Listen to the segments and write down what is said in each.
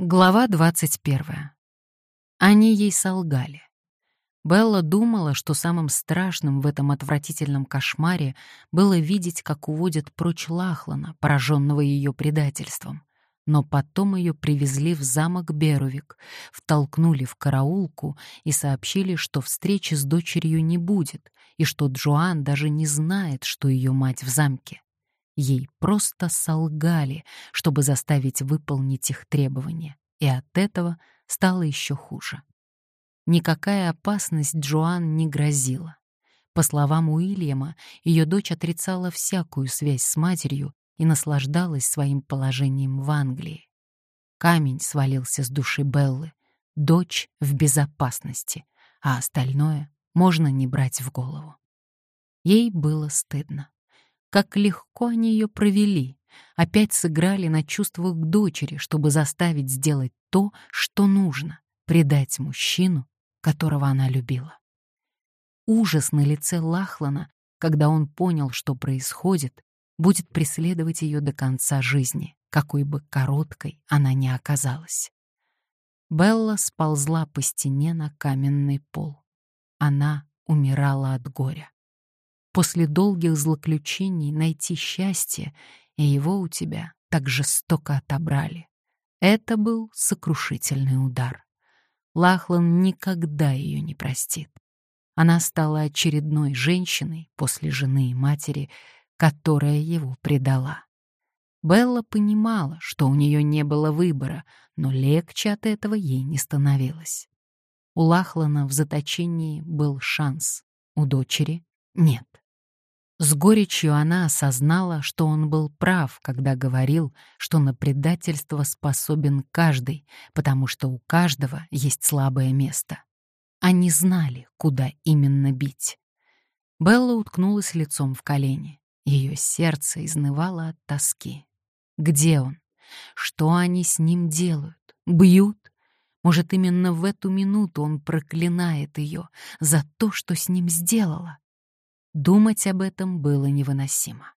Глава 21. Они ей солгали. Белла думала, что самым страшным в этом отвратительном кошмаре было видеть, как уводят прочь Лахлана, пораженного ее предательством. Но потом ее привезли в замок Берувик, втолкнули в караулку и сообщили, что встречи с дочерью не будет, и что Джоан даже не знает, что ее мать в замке. Ей просто солгали, чтобы заставить выполнить их требования, и от этого стало еще хуже. Никакая опасность Джоан не грозила. По словам Уильяма, ее дочь отрицала всякую связь с матерью и наслаждалась своим положением в Англии. Камень свалился с души Беллы. Дочь в безопасности, а остальное можно не брать в голову. Ей было стыдно. Как легко они ее провели. Опять сыграли на чувствах к дочери, чтобы заставить сделать то, что нужно — предать мужчину, которого она любила. Ужас на лице Лахлана, когда он понял, что происходит, будет преследовать ее до конца жизни, какой бы короткой она ни оказалась. Белла сползла по стене на каменный пол. Она умирала от горя после долгих злоключений найти счастье, и его у тебя так жестоко отобрали. Это был сокрушительный удар. Лахлан никогда ее не простит. Она стала очередной женщиной после жены и матери, которая его предала. Белла понимала, что у нее не было выбора, но легче от этого ей не становилось. У Лахлана в заточении был шанс, у дочери — нет. С горечью она осознала, что он был прав, когда говорил, что на предательство способен каждый, потому что у каждого есть слабое место. Они знали, куда именно бить. Белла уткнулась лицом в колени. Ее сердце изнывало от тоски. Где он? Что они с ним делают? Бьют? Может, именно в эту минуту он проклинает ее за то, что с ним сделала? Думать об этом было невыносимо.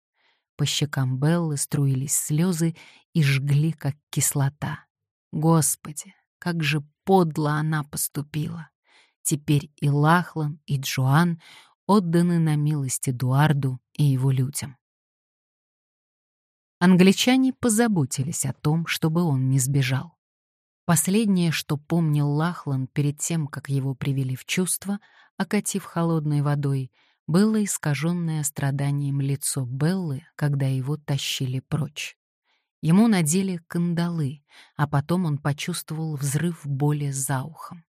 По щекам Беллы струились слезы и жгли, как кислота. Господи, как же подло она поступила! Теперь и Лахлан, и Джоан отданы на милость Эдуарду и его людям. Англичане позаботились о том, чтобы он не сбежал. Последнее, что помнил Лахлан перед тем, как его привели в чувство, окатив холодной водой — было искаженное страданием лицо Беллы, когда его тащили прочь. Ему надели кандалы, а потом он почувствовал взрыв боли за ухом.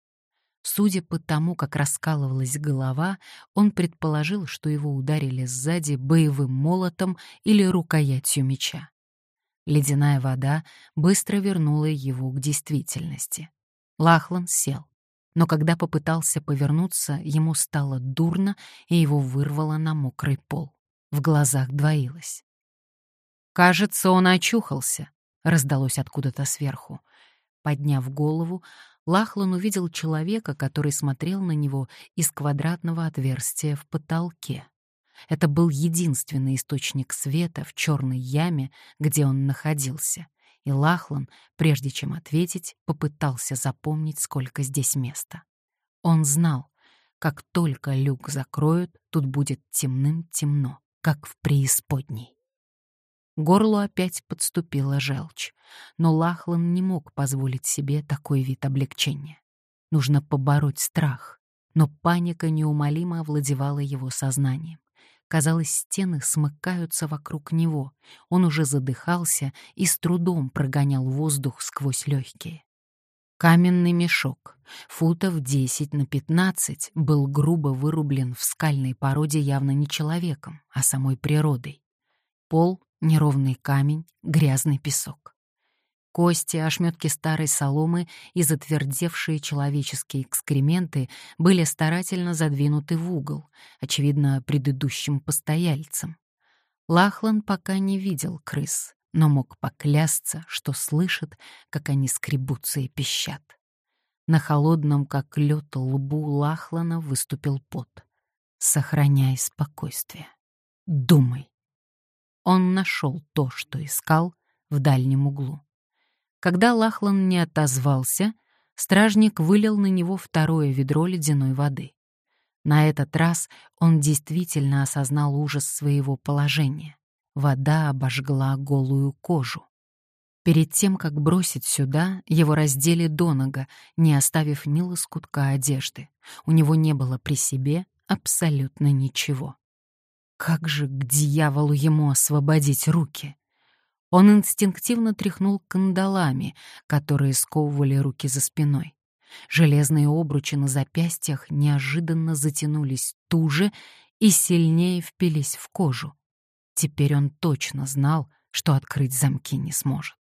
Судя по тому, как раскалывалась голова, он предположил, что его ударили сзади боевым молотом или рукоятью меча. Ледяная вода быстро вернула его к действительности. Лахлан сел но когда попытался повернуться, ему стало дурно, и его вырвало на мокрый пол. В глазах двоилось. «Кажется, он очухался», — раздалось откуда-то сверху. Подняв голову, Лахлан увидел человека, который смотрел на него из квадратного отверстия в потолке. Это был единственный источник света в черной яме, где он находился и Лахлан, прежде чем ответить, попытался запомнить, сколько здесь места. Он знал, как только люк закроют, тут будет темным-темно, как в преисподней. Горлу опять подступила желчь, но Лахлан не мог позволить себе такой вид облегчения. Нужно побороть страх, но паника неумолимо овладевала его сознанием. Казалось, стены смыкаются вокруг него. Он уже задыхался и с трудом прогонял воздух сквозь легкие. Каменный мешок, футов 10 на 15, был грубо вырублен в скальной породе явно не человеком, а самой природой. Пол — неровный камень, грязный песок. Кости, ошметки старой соломы и затвердевшие человеческие экскременты были старательно задвинуты в угол, очевидно, предыдущим постояльцем. Лахлан пока не видел крыс, но мог поклясться, что слышит, как они скребутся и пищат. На холодном, как лед, лбу Лахлана выступил пот. «Сохраняй спокойствие. Думай». Он нашел то, что искал в дальнем углу. Когда Лахлан не отозвался, стражник вылил на него второе ведро ледяной воды. На этот раз он действительно осознал ужас своего положения. Вода обожгла голую кожу. Перед тем, как бросить сюда, его раздели до нога, не оставив ни лоскутка одежды. У него не было при себе абсолютно ничего. Как же к дьяволу ему освободить руки? Он инстинктивно тряхнул кандалами, которые сковывали руки за спиной. Железные обручи на запястьях неожиданно затянулись туже и сильнее впились в кожу. Теперь он точно знал, что открыть замки не сможет.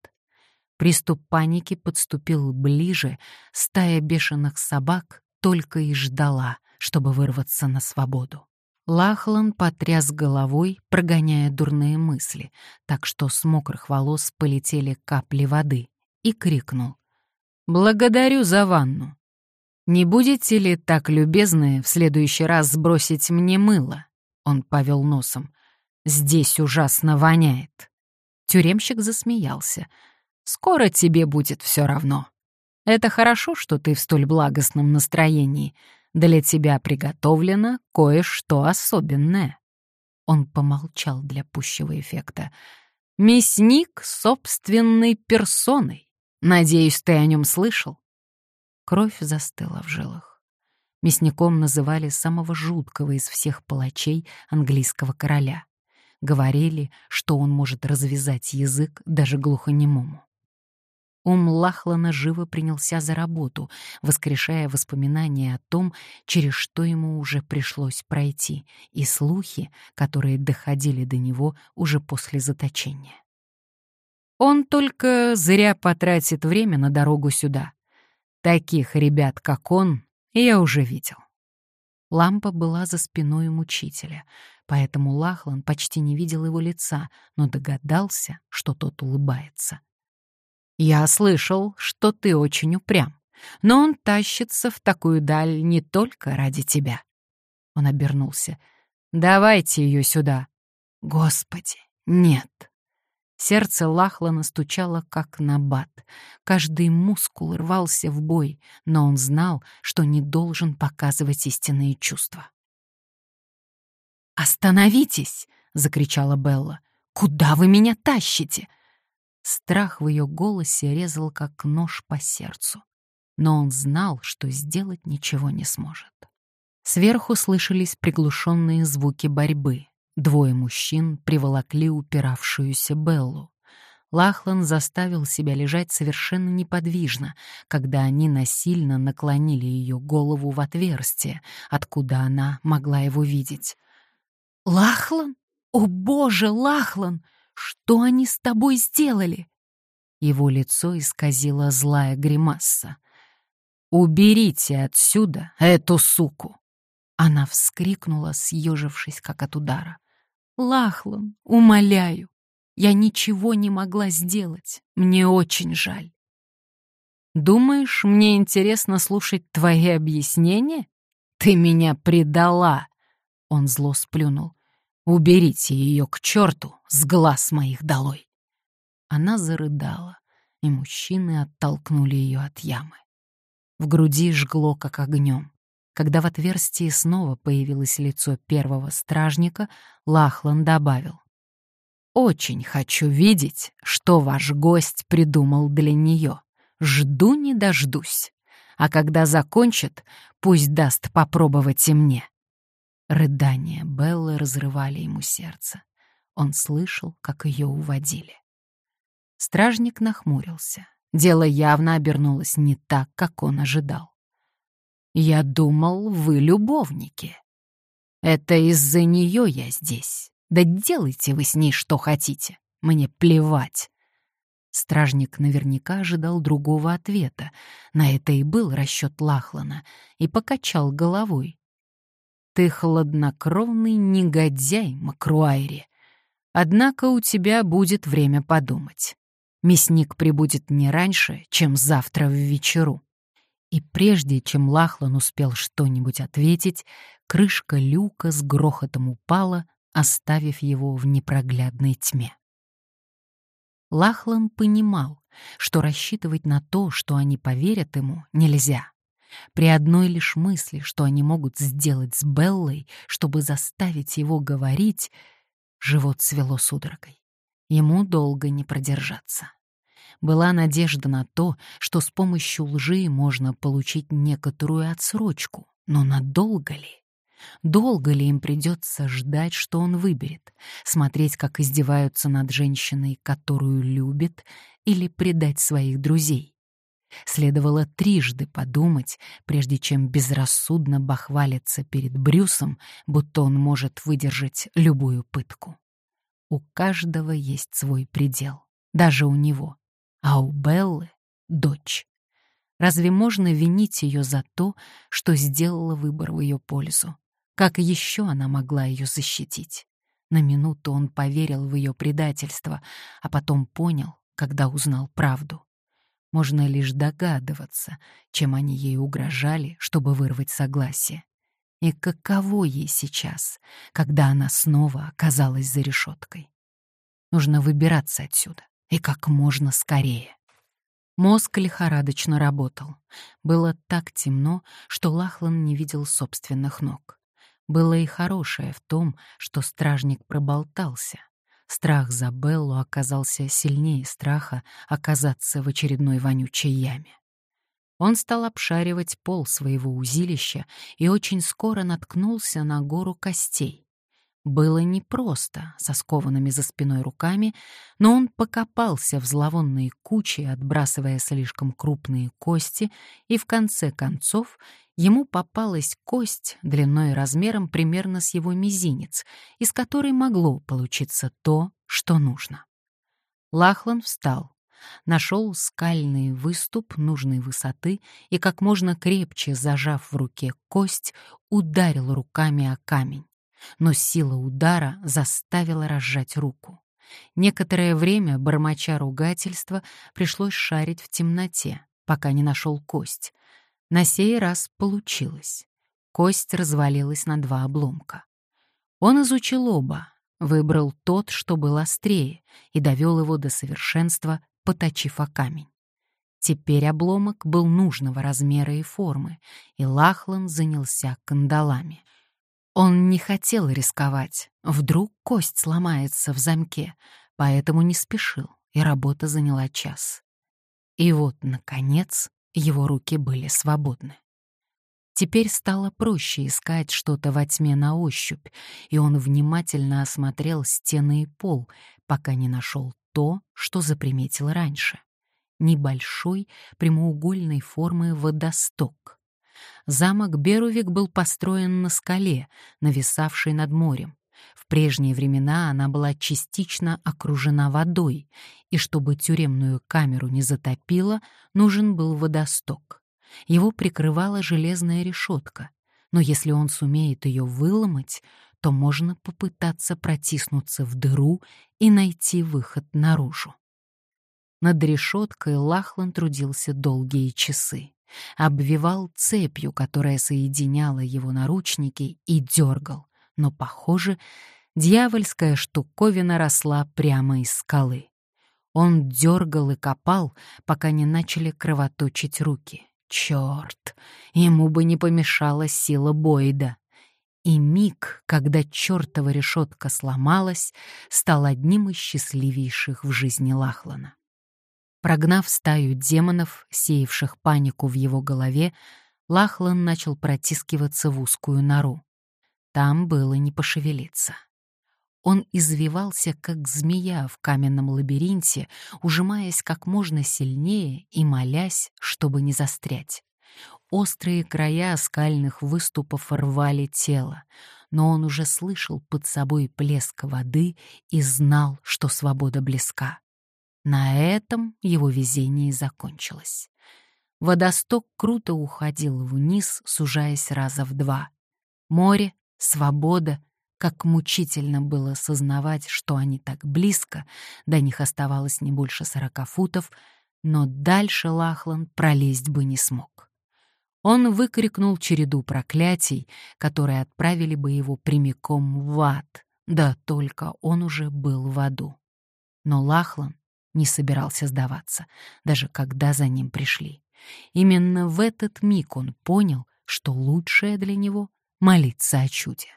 Приступ паники подступил ближе, стая бешеных собак только и ждала, чтобы вырваться на свободу. Лахлан потряс головой, прогоняя дурные мысли, так что с мокрых волос полетели капли воды, и крикнул. «Благодарю за ванну. Не будете ли так любезны в следующий раз сбросить мне мыло?» Он повел носом. «Здесь ужасно воняет». Тюремщик засмеялся — Скоро тебе будет все равно. Это хорошо, что ты в столь благостном настроении. Для тебя приготовлено кое-что особенное». Он помолчал для пущего эффекта. «Мясник собственной персоной. Надеюсь, ты о нем слышал?» Кровь застыла в жилах. Мясником называли самого жуткого из всех палачей английского короля. Говорили, что он может развязать язык даже глухонемому. Ум Лахлана живо принялся за работу, воскрешая воспоминания о том, через что ему уже пришлось пройти, и слухи, которые доходили до него уже после заточения. Он только зря потратит время на дорогу сюда. Таких ребят, как он, я уже видел. Лампа была за спиной мучителя, поэтому Лахлан почти не видел его лица, но догадался, что тот улыбается. «Я слышал, что ты очень упрям, но он тащится в такую даль не только ради тебя». Он обернулся. «Давайте ее сюда». «Господи, нет». Сердце Лахлана стучало, как набат. Каждый мускул рвался в бой, но он знал, что не должен показывать истинные чувства. «Остановитесь!» — закричала Белла. «Куда вы меня тащите? Страх в ее голосе резал как нож по сердцу. Но он знал, что сделать ничего не сможет. Сверху слышались приглушенные звуки борьбы. Двое мужчин приволокли упиравшуюся Беллу. Лахлан заставил себя лежать совершенно неподвижно, когда они насильно наклонили ее голову в отверстие, откуда она могла его видеть. «Лахлан? О, боже, Лахлан! Что они с тобой сделали?» Его лицо исказило злая гримаса. «Уберите отсюда эту суку!» Она вскрикнула, съежившись, как от удара. «Лахлан, умоляю, я ничего не могла сделать. Мне очень жаль». «Думаешь, мне интересно слушать твои объяснения? Ты меня предала!» Он зло сплюнул. Уберите ее к черту с глаз моих долой. Она зарыдала, и мужчины оттолкнули ее от ямы. В груди жгло, как огнем. Когда в отверстии снова появилось лицо первого стражника, Лахлан добавил. «Очень хочу видеть, что ваш гость придумал для нее. Жду не дождусь. А когда закончит, пусть даст попробовать и мне. Рыдания Беллы разрывали ему сердце. Он слышал, как ее уводили. Стражник нахмурился. Дело явно обернулось не так, как он ожидал. «Я думал, вы любовники. Это из-за нее я здесь. Да делайте вы с ней что хотите. Мне плевать». Стражник наверняка ожидал другого ответа. На это и был расчет Лахлана, и покачал головой, ты хладнокровный негодяй, Макруайри. Однако у тебя будет время подумать. Мясник прибудет не раньше, чем завтра в вечеру. И прежде чем Лахлан успел что-нибудь ответить, крышка люка с грохотом упала, оставив его в непроглядной тьме. Лахлан понимал, что рассчитывать на то, что они поверят ему, нельзя. При одной лишь мысли, что они могут сделать с Беллой, чтобы заставить его говорить, живот свело судорогой. Ему долго не продержаться. Была надежда на то, что с помощью лжи можно получить некоторую отсрочку, но надолго ли? Долго ли им придется ждать, что он выберет? Смотреть, как издеваются над женщиной, которую любит, или предать своих друзей? Следовало трижды подумать, прежде чем безрассудно бахвалиться перед Брюсом, будто он может выдержать любую пытку. У каждого есть свой предел, даже у него, а у Беллы — дочь. Разве можно винить ее за то, что сделала выбор в ее пользу? Как еще она могла ее защитить? На минуту он поверил в ее предательство, а потом понял, когда узнал правду. Можно лишь догадываться, чем они ей угрожали, чтобы вырвать согласие. И каково ей сейчас, когда она снова оказалась за решеткой? Нужно выбираться отсюда, и как можно скорее. Мозг лихорадочно работал. Было так темно, что Лахлан не видел собственных ног. Было и хорошее в том, что стражник проболтался. Страх за Беллу оказался сильнее страха оказаться в очередной вонючей яме. Он стал обшаривать пол своего узилища и очень скоро наткнулся на гору костей. Было непросто, со скованными за спиной руками, но он покопался в зловонные кучи, отбрасывая слишком крупные кости, и в конце концов ему попалась кость длиной и размером примерно с его мизинец, из которой могло получиться то, что нужно. Лахлан встал, нашел скальный выступ нужной высоты и, как можно крепче зажав в руке кость, ударил руками о камень но сила удара заставила разжать руку. Некоторое время, бормоча ругательства, пришлось шарить в темноте, пока не нашел кость. На сей раз получилось. Кость развалилась на два обломка. Он изучил оба, выбрал тот, что был острее, и довел его до совершенства, поточив о камень. Теперь обломок был нужного размера и формы, и Лахлан занялся кандалами — он не хотел рисковать. Вдруг кость сломается в замке, поэтому не спешил, и работа заняла час. И вот, наконец, его руки были свободны. Теперь стало проще искать что-то во тьме на ощупь, и он внимательно осмотрел стены и пол, пока не нашел то, что заприметил раньше. Небольшой прямоугольной формы водосток. Замок Берувик был построен на скале, нависавшей над морем. В прежние времена она была частично окружена водой, и чтобы тюремную камеру не затопило, нужен был водосток. Его прикрывала железная решетка, но если он сумеет ее выломать, то можно попытаться протиснуться в дыру и найти выход наружу. Над решеткой Лахлан трудился долгие часы обвивал цепью, которая соединяла его наручники, и дергал. Но, похоже, дьявольская штуковина росла прямо из скалы. Он дергал и копал, пока не начали кровоточить руки. Черт, ему бы не помешала сила Бойда. И миг, когда чертова решетка сломалась, стал одним из счастливейших в жизни Лахлана. Прогнав стаю демонов, сеявших панику в его голове, Лахлан начал протискиваться в узкую нору. Там было не пошевелиться. Он извивался, как змея в каменном лабиринте, ужимаясь как можно сильнее и молясь, чтобы не застрять. Острые края скальных выступов рвали тело, но он уже слышал под собой плеск воды и знал, что свобода близка. На этом его везение закончилось. Водосток круто уходил вниз, сужаясь раза в два. Море, свобода, как мучительно было сознавать, что они так близко, до них оставалось не больше сорока футов, но дальше Лахлан пролезть бы не смог. Он выкрикнул череду проклятий, которые отправили бы его прямиком в ад, да только он уже был в аду. Но Лахлан не собирался сдаваться, даже когда за ним пришли. Именно в этот миг он понял, что лучшее для него — молиться о чуде.